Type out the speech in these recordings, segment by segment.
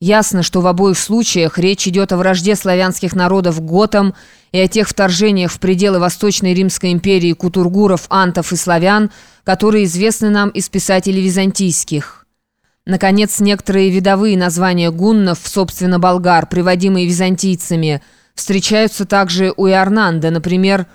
Ясно, что в обоих случаях речь идет о вражде славянских народов готам и о тех вторжениях в пределы Восточной Римской империи кутургуров, антов и славян, которые известны нам из писателей византийских. Наконец, некоторые видовые названия гуннов, собственно болгар, приводимые византийцами, встречаются также у Иорнанда, например,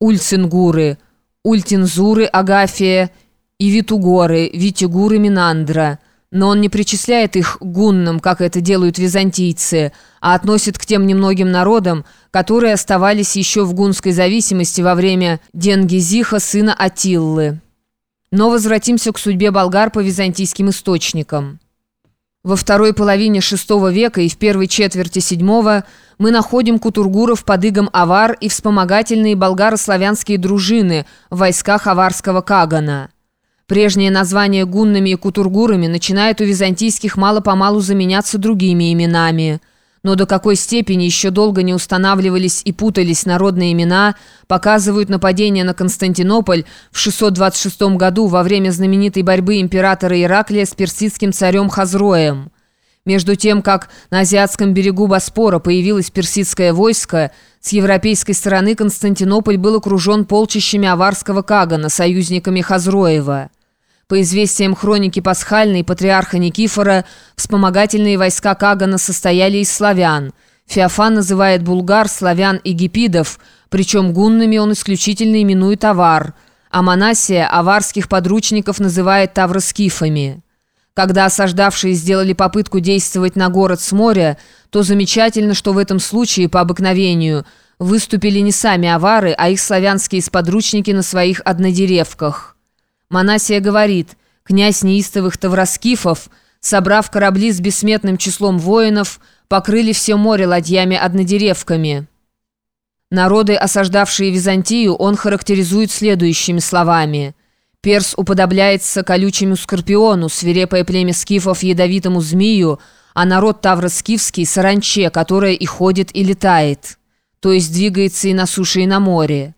ульцингуры, ультинзуры Агафия и витугоры, витигуры Минандра – но он не причисляет их гуннам, как это делают византийцы, а относит к тем немногим народам, которые оставались еще в гунской зависимости во время Денгизиха, сына Атиллы. Но возвратимся к судьбе болгар по византийским источникам. Во второй половине VI века и в первой четверти VII мы находим кутургуров под игом авар и вспомогательные болгаро-славянские дружины в войсках аварского Кагана. Прежнее название гуннами и кутургурами начинает у византийских мало-помалу заменяться другими именами. Но до какой степени еще долго не устанавливались и путались народные имена, показывают нападение на Константинополь в 626 году во время знаменитой борьбы императора Ираклия с персидским царем Хазроем. Между тем, как на азиатском берегу Боспора появилось персидское войско, с европейской стороны Константинополь был окружен полчищами аварского Кагана, союзниками Хазроева. По известиям хроники Пасхальной патриарха Никифора, вспомогательные войска Кагана состояли из славян. Феофан называет булгар, славян и гипидов, причем гуннами он исключительно именует авар, а Манасия аварских подручников называет тавроскифами. Когда осаждавшие сделали попытку действовать на город с моря, то замечательно, что в этом случае, по обыкновению, выступили не сами авары, а их славянские сподручники на своих однодеревках. Манасия говорит, князь неистовых тавроскифов, собрав корабли с бессметным числом воинов, покрыли все море ладьями-однодеревками. Народы, осаждавшие Византию, он характеризует следующими словами. «Перс уподобляется колючему скорпиону, свирепое племя скифов ядовитому змею, а народ тавроскифский – саранче, которая и ходит, и летает, то есть двигается и на суше, и на море».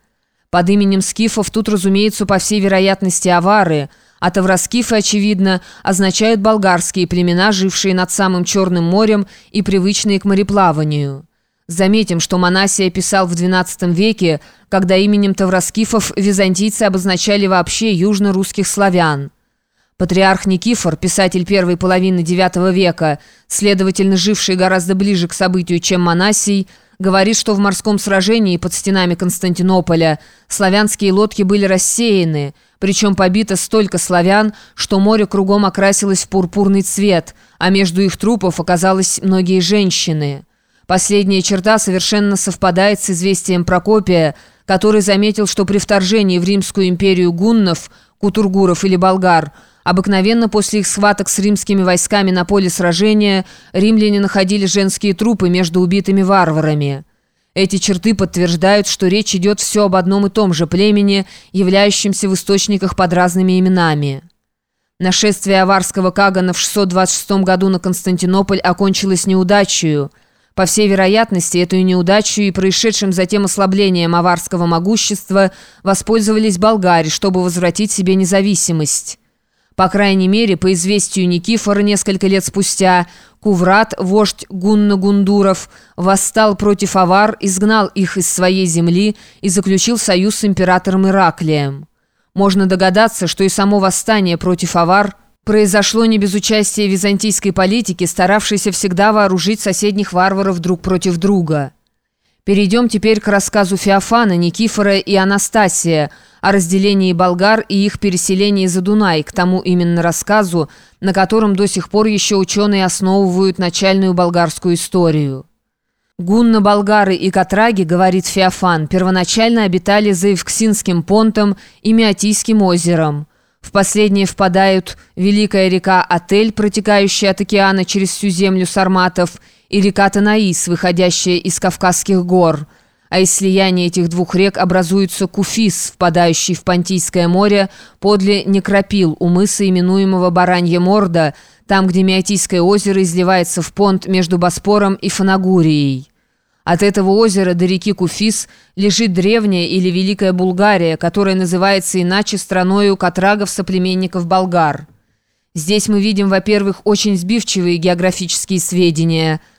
Под именем скифов тут, разумеется, по всей вероятности авары, а тавроскифы, очевидно, означают болгарские племена, жившие над самым Черным морем и привычные к мореплаванию. Заметим, что Манасия писал в XII веке, когда именем тавроскифов византийцы обозначали вообще южно-русских славян. Патриарх Никифор, писатель первой половины IX века, следовательно, живший гораздо ближе к событию, чем Манасий, говорит, что в морском сражении под стенами Константинополя славянские лодки были рассеяны, причем побито столько славян, что море кругом окрасилось в пурпурный цвет, а между их трупов оказалось многие женщины. Последняя черта совершенно совпадает с известием Прокопия, который заметил, что при вторжении в Римскую империю гуннов, кутургуров или болгар – Обыкновенно после их схваток с римскими войсками на поле сражения римляне находили женские трупы между убитыми варварами. Эти черты подтверждают, что речь идет все об одном и том же племени, являющемся в источниках под разными именами. Нашествие аварского Кагана в 626 году на Константинополь окончилось неудачей. По всей вероятности, эту неудачу и происшедшим затем ослаблением аварского могущества воспользовались болгари, чтобы возвратить себе независимость. По крайней мере, по известию Никифора несколько лет спустя, Куврат, вождь Гунна-Гундуров, восстал против авар, изгнал их из своей земли и заключил союз с императором Ираклием. Можно догадаться, что и само восстание против авар произошло не без участия византийской политики, старавшейся всегда вооружить соседних варваров друг против друга. Перейдем теперь к рассказу Феофана, Никифора и Анастасия о разделении болгар и их переселении за Дунай, к тому именно рассказу, на котором до сих пор еще ученые основывают начальную болгарскую историю. Гунна-болгары и Катраги, говорит Феофан, первоначально обитали за Евксинским понтом и Меотийским озером. В последнее впадают Великая река Отель, протекающая от океана через всю землю сарматов, и река Танаис, выходящая из Кавказских гор. А из слияния этих двух рек образуется Куфис, впадающий в Понтийское море подле Некропил, у мыса, именуемого Баранье Морда, там, где Меотийское озеро изливается в понт между Боспором и Фанагурией. От этого озера до реки Куфис лежит древняя или Великая Булгария, которая называется иначе страною катрагов-соплеменников болгар. Здесь мы видим, во-первых, очень сбивчивые географические сведения –